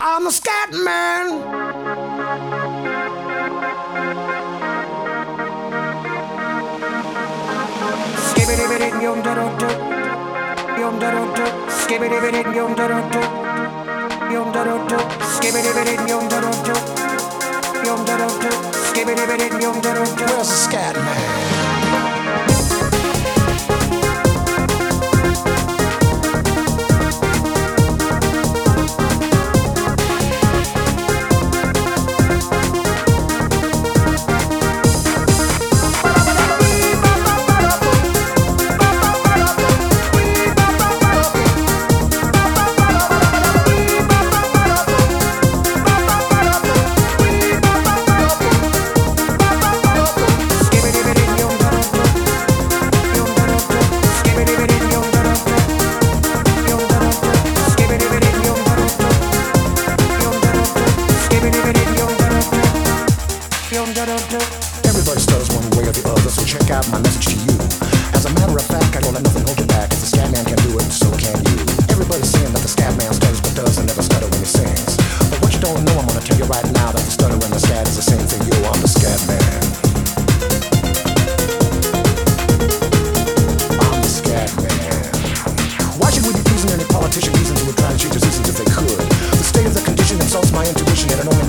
I'm a scat man. Where's the scat man?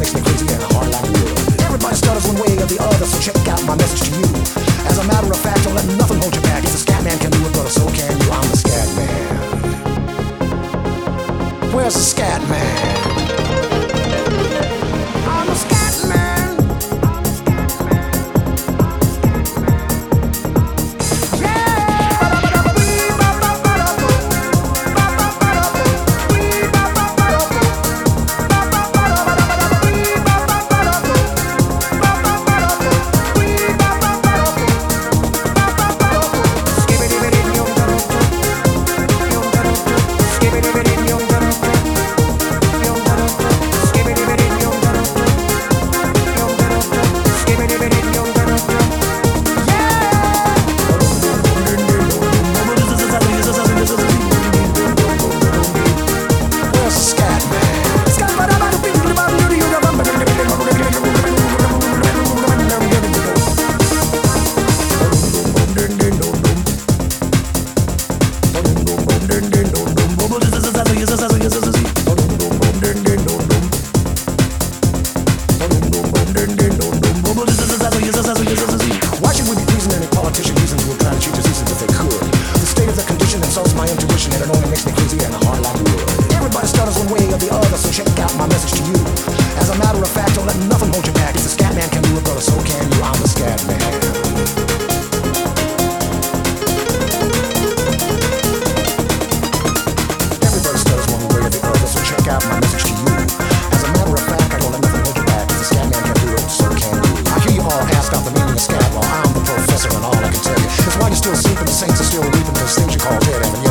Makes me crazy and hard like wood. Everybody stutters one way or the other, so check out my message to you. As a matter of fact, don't let nothing hold you back. If the scat man can do it, brother, so can you. I'm the scat man. Where's the scat man? Why should we be pleasing any politician reasons who would try to cheat the seasons if they could? The state of the condition insults my intuition and it only makes me crazy and hard like wood. Everybody stutters one way or the other, so check out my message to you. As a matter of fact, don't let out the of while I'm the professor and all I can tell you. Is why you're still sleeping, the saints are still reaping those things you call dead, haven't yet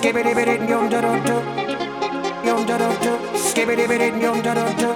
Skibidi bidi yum da dum do. Yum da dum do. Skibidi bidi yum da dum do.